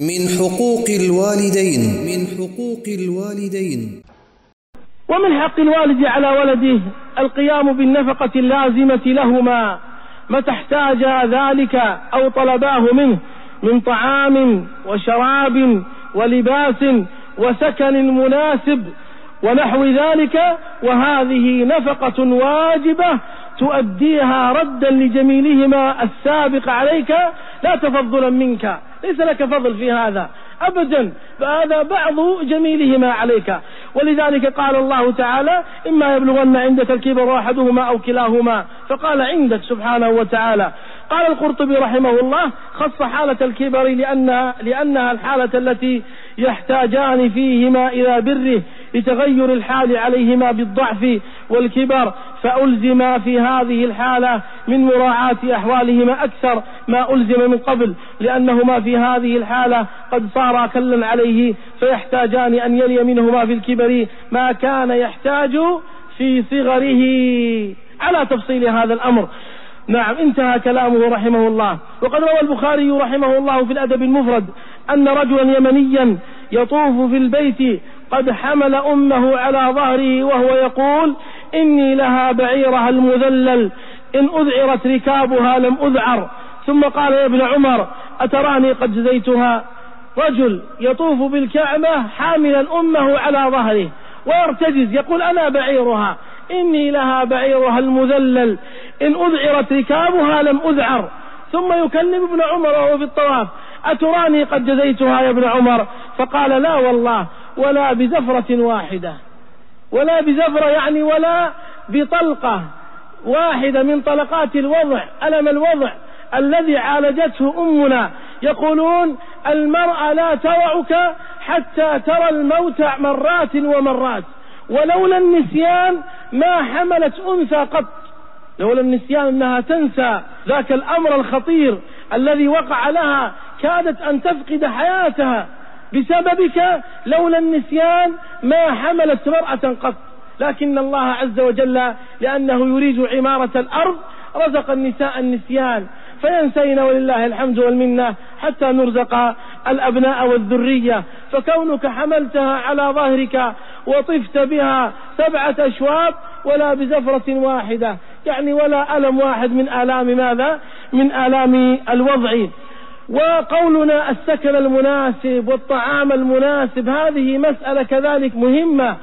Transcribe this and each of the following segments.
من حقوق الوالدين. من حقوق الوالدين. ومن حق الوالد على ولده القيام بالنفقة اللازمة لهما متى احتاج ذلك أو طلباه منه من طعام وشراب ولباس وسكن مناسب ونحو ذلك وهذه نفقة واجبة تؤديها ردا لجميلهما السابق عليك لا تفضلا منك. ليس لك فضل في هذا. أبدا. فهذا بعض جميلهما عليك. ولذلك قال الله تعالى إما يبلغن عندك الكبر أحدهما أو كلاهما. فقال عندك سبحانه وتعالى. قال القرطبي رحمه الله خص حالة الكبر لأنها, لأنها الحالة التي يحتاجان فيهما إلى بره لتغير الحال عليهما بالضعف والكبر. فألزم في هذه الحالة من مراعاة أحوالهما أكثر ما ألزم من قبل لأنهما في هذه الحالة قد صارا كلا عليه فيحتاجان أن يلي منهما في الكبر ما كان يحتاج في صغره. على تفصيل هذا الأمر. نعم انتهى كلامه رحمه الله. وقد روى البخاري رحمه الله في الأدب المفرد أن رجلا يمنيا يطوف في البيت قد حمل أمه على ظهره وهو يقول إني لها بعيرها المذلل. إن أذعرت ركابها لم أذعر. ثم قال يا ابن عمر أتراني قد جزيتها؟ رجل يطوف بالكعبة حاملا أمه على ظهره ويرتجز يقول أنا بعيرها. إني لها بعيرها المذلل. إن أذعرت ركابها لم أذعر. ثم يكلم ابن عمر وهو في الطواف أتراني قد جزيتها يا ابن عمر؟ فقال لا والله ولا بزفرة واحدة. ولا بزفرة يعني ولا بطلقة واحدة من طلقات الوضع ألم الوضع الذي عالجته أمنا. يقولون المرأة لا توعك حتى ترى الموت مرات ومرات. ولولا النسيان ما حملت أنثى قط. لولا النسيان أنها تنسى ذاك الأمر الخطير الذي وقع لها كادت أن تفقد حياتها. بسببك لولا النسيان ما حملت مرأة قط. لكن الله عز وجل لأنه يريد عمارة الأرض رزق النساء النسيان. فينسين ولله الحمد والمنة حتى نرزق الأبناء والذرية. فكونك حملتها على ظهرك وطفت بها سبعة أشواط ولا بزفرة واحدة. يعني ولا ألم واحد من آلام ماذا؟ من آلام الوضع. وقولنا السكن المناسب والطعام المناسب هذه مسألة كذلك مهمة.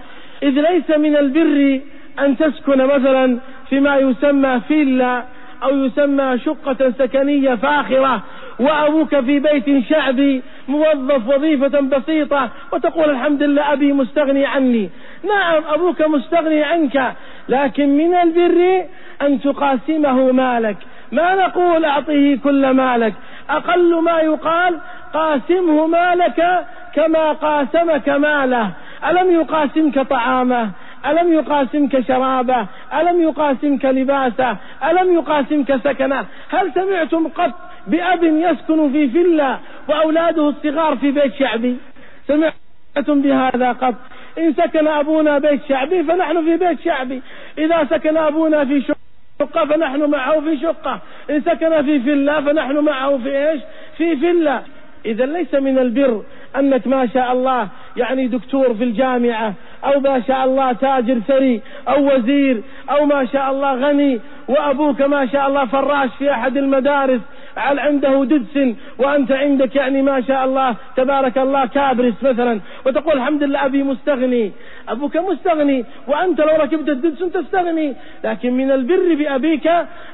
إذ ليس من البر أن تسكن مثلا فيما يسمى فيلا أو يسمى شقة سكنية فاخرة وأبوك في بيت شعبي موظف وظيفة بسيطة وتقول الحمد لله أبي مستغني عني. نعم أبوك مستغني عنك لكن من البر أن تقاسمه مالك. ما نقول أعطيه كل مالك؟ أقل ما يقال قاسمه مالك كما قاسمك ماله. ألم يقاسمك طعامه؟ ألم يقاسمك شرابه؟ ألم يقاسمك لباسه؟ ألم يقاسمك سكنه؟ هل سمعتم قط بأب يسكن في فيلا وأولاده الصغار في بيت شعبي؟ سمعتم بهذا قط؟ إن سكن أبونا بيت شعبي فنحن في بيت شعبي. إذا سكن أبونا في شقة فنحن معه في شقة. إن سكن في فيلا فنحن معه في إيش؟ في فيلا. إذا ليس من البر أنك ما شاء الله يعني دكتور في الجامعة أو ما شاء الله تاجر ثري أو وزير أو ما شاء الله غني وأبوك ما شاء الله فراش في أحد المدارس. عنده ددس وأنت عندك يعني ما شاء الله تبارك الله كابرس مثلا وتقول الحمد لله أبي مستغني. أبوك مستغني وأنت لو ركبت الددس تستغني. لكن من البر بأبيك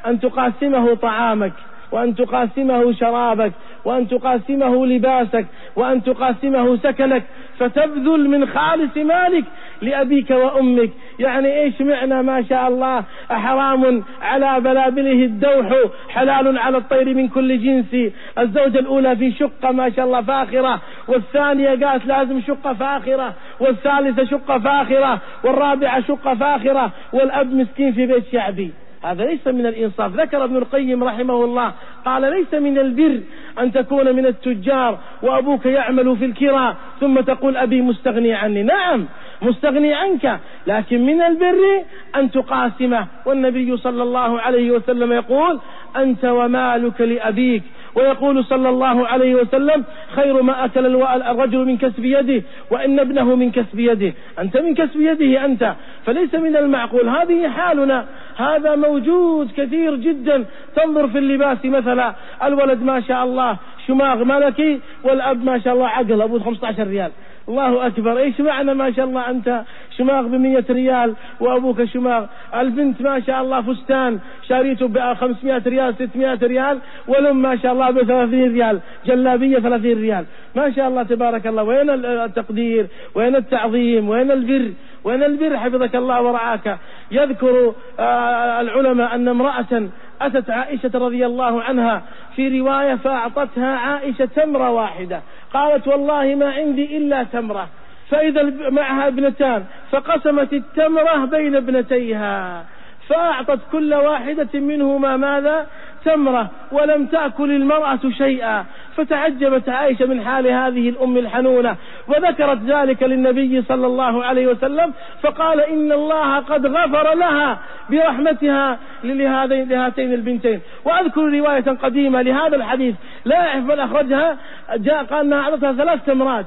أن تقاسمه طعامك وأن تقاسمه شرابك وأن تقاسمه لباسك وأن تقاسمه سكنك. فتبذل من خالص مالك لأبيك وأمك. يعني إيش معنى ما شاء الله حرام على بلابله الدوح حلال على الطير من كل جنس. الزوجة الأولى في شقة ما شاء الله فاخرة والثانية قالت لازم شقة فاخرة والثالثة شقة فاخرة والرابعة شقة فاخرة والأب مسكين في بيت شعبي. هذا ليس من الإنصاف. ذكر ابن القيم رحمه الله قال ليس من البر أن تكون من التجار وأبوك يعمل في الكرى ثم تقول أبي مستغني عني. نعم مستغني عنك لكن من البر أن تقاسمه. والنبي صلى الله عليه وسلم يقول أنت ومالك لأبيك. ويقول صلى الله عليه وسلم خير ما أكل الرجل من كسب يده وإن ابنه من كسب يده. أنت من كسب يده أنت فليس من المعقول. هذه حالنا هذا موجود كثير جدا. تنظر في اللباس مثلا الولد ما شاء الله شماغ ملكي والأب ما شاء الله عقل أبو 15 ريال. الله أكبر. إيش معنى ما شاء الله أنت شماغ بمية ريال وأبوك شماغ. البنت ما شاء الله فستان شاريته ب 500 ريال 600 ريال والأم ما شاء الله ب 30 ريال. جلابية 30 ريال. ما شاء الله تبارك الله. وين التقدير؟ وين التعظيم؟ وين البر؟ وين البر حفظك الله ورعاك؟ يذكر آه، العلماء أن امرأة أتت عائشة رضي الله عنها في رواية فأعطتها عائشة تمرة واحدة. قالت والله ما عندي إلا تمرة فإذا معها ابنتان فقسمت التمرة بين ابنتيها فأعطت كل واحدة منهما ماذا؟ تمرة ولم تأكل المرأة شيئا فتعجبت عائشة من حال هذه الأم الحنونة وذكرت ذلك للنبي صلى الله عليه وسلم فقال إن الله قد غفر لها برحمتها لهاتين البنتين. وأذكر رواية قديمة لهذا الحديث لا أعرف من أخرجها جاء قال أنها أعطتها ثلاث تمرات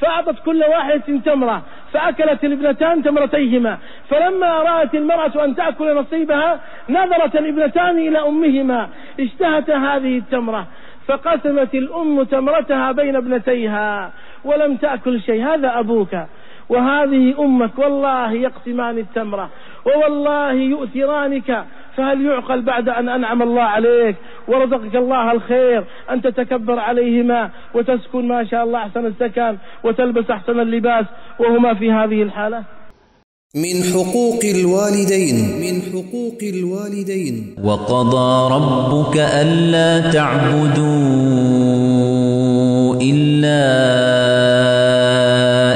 فأعطت كل واحدة تمرة فأكلت الابنتان تمرتيهما فلما رأت المرأة أن تأكل نصيبها نظرت الابنتان إلى أمهما اشتهت هذه التمرة فقسمت الأم تمرتها بين ابنتيها ولم تأكل شيء. هذا أبوك وهذه أمك والله يقسمان التمرة ووالله يؤثرانك فهل يعقل بعد أن أنعم الله عليك ورزقك الله الخير أن تتكبر عليهما وتسكن ما شاء الله أحسن السكن وتلبس أحسن اللباس وهما في هذه الحالة؟ من حقوق الوالدين. من حقوق الوالدين. وقضى ربك ألا تعبدوا إلا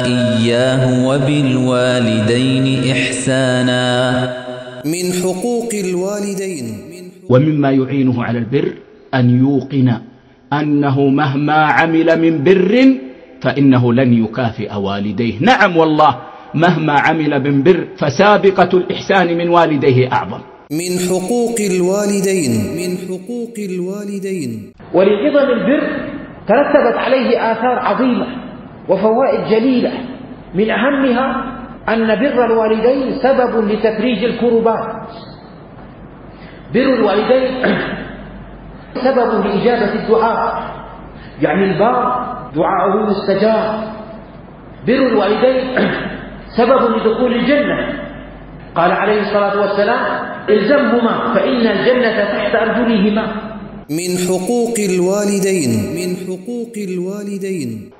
إياه وبالوالدين إحسانا. حقوق الوالدين. ومما يعينه على البر أن يوقن أنه مهما عمل من بر فإنه لن يكافئ والديه. نعم والله مهما عمل من بر فسابقة الإحسان من والديه أعظم. من حقوق الوالدين. من حقوق الوالدين. ولعظم البر ترتبت عليه آثار عظيمة وفوائد جليلة. من أهمها أن بر الوالدين سبب لتفريج الكربات بر الوالدين. سبب لإجابة الدعاء. يعني البار دعاءه مستجاب. بر الوالدين. سبب لدخول الجنة. قال عليه الصلاة والسلام إلزمهما فإن الجنة تحت أرجلهما. من حقوق الوالدين. من حقوق الوالدين.